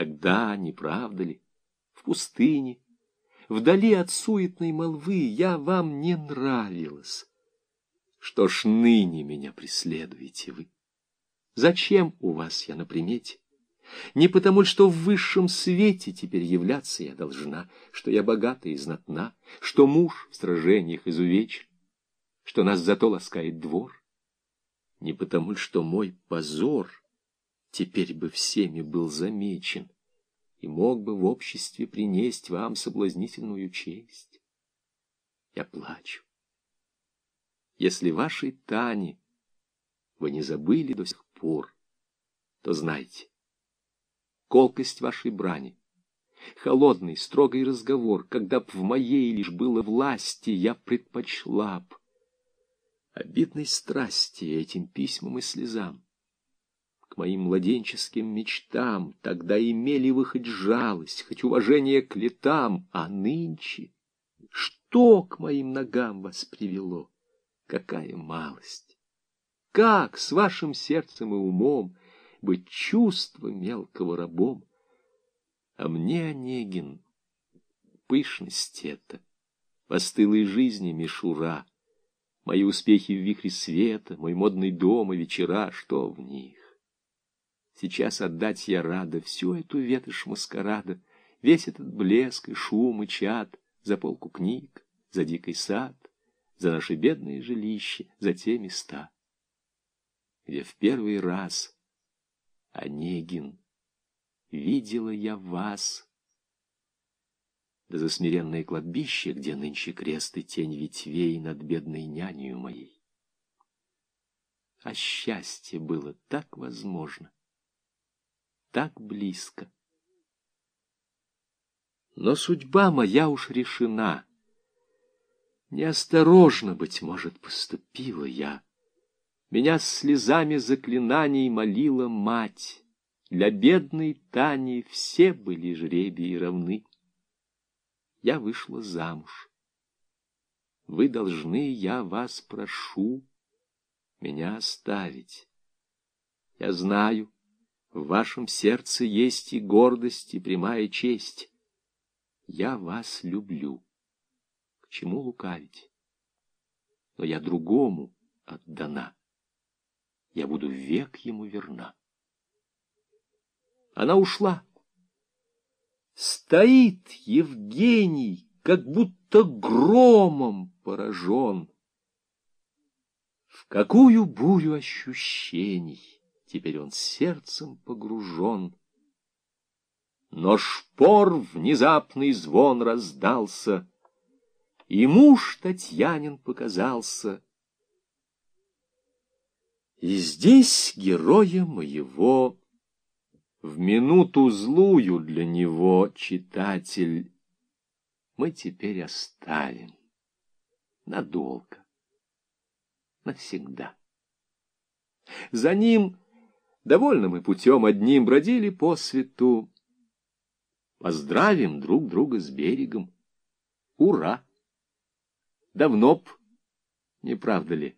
Тогда, не правда ли, в пустыне, вдали от суетной молвы, я вам не нравилась. Что ж ныне меня преследуете вы? Зачем у вас я на примете? Не потому, что в высшем свете теперь являться я должна, что я богата и знатна, что муж в сражениях изувечен, что нас зато ласкает двор. Не потому, что мой позор теперь бы всеми был замечен и мог бы в обществе принести вам соблазнительную честь. Я плачу. Если вашей Тане вы не забыли до сих пор, то знайте, колкость вашей брани, холодный, строгий разговор, когда б в моей лишь было власти, я предпочла б обидной страсти этим письмам и слезам. К моим младенческим мечтам тогда имели вы хоть жалость, хоть уважение к летам, а нынче что к моим ногам вас привело? Какая малость! Как с вашим сердцем и умом быть чувство мелкого рабом? А мне, Онегин, пышность эта, постылой жизни мишура, мои успехи в вихре света, мой модный дом и вечера, что в них? Сейчас отдать я рада всю эту ветошь маскарада, весь этот блеск и шум и чад за полку книг, за дикий сад, за наши бедные жилища, за те места, где в первый раз, Онегин, видела я вас. Да за смиренное кладбище, где нынче крест и тень ветвей над бедной нянью моей. А счастье было так возможно, так близко. Но судьба моя уж решена — Неосторожно, быть может, поступила я. Меня слезами заклинаний молила мать. Для бедной Тани все были жребии равны. Я вышла замуж. Вы должны, я вас прошу, меня оставить. Я знаю, в вашем сердце есть и гордость, и прямая честь. Я вас люблю чему лукавить. Но я другому отдана. Я буду век ему верна. Она ушла. Стоит Евгений, как будто громом поражен. В какую бурю ощущений теперь он сердцем погружен. Но шпор внезапный звон раздался, и муж Татьянин показался. И здесь героя моего, в минуту злую для него, читатель, мы теперь оставим надолго, навсегда. За ним довольно мы путем одним бродили по свету. Поздравим друг друга с берегом. Ура! Давно б, не правда ли,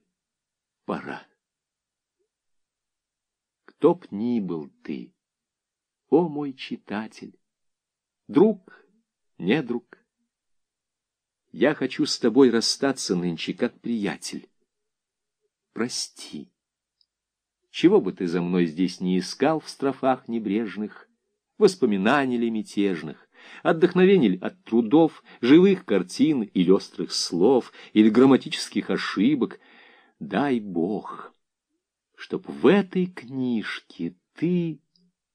пора. Кто б ни был ты, о мой читатель, друг, не друг, я хочу с тобой расстаться нынче как приятель. Прости. Чего бы ты за мной здесь не искал в строфах небрежных, воспоминаний ли мятежных, Отдохновение от трудов, живых картин или острых слов, или грамматических ошибок. Дай Бог, чтоб в этой книжке ты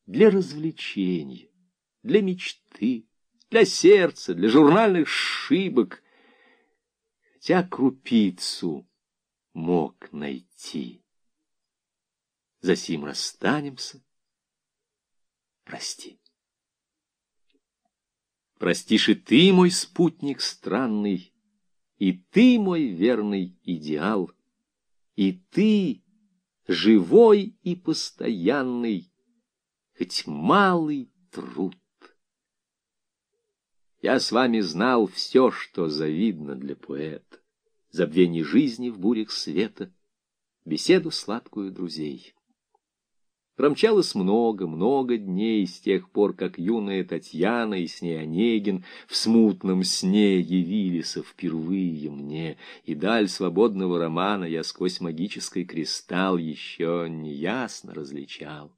для развлечения, для мечты, для сердца, для журнальных шибок, хотя крупицу мог найти. Засим расстанемся. Прости. Простишь и ты, мой спутник странный, И ты, мой верный идеал, И ты, живой и постоянный, Хоть малый труд. Я с вами знал все, что завидно для поэта, Забвение жизни в бурях света, Беседу сладкую друзей. Промчалось много-много дней с тех пор, как юная Татьяна и с ней Онегин в смутном сне явились впервые мне, и даль свободного романа я сквозь магический кристалл еще неясно различал.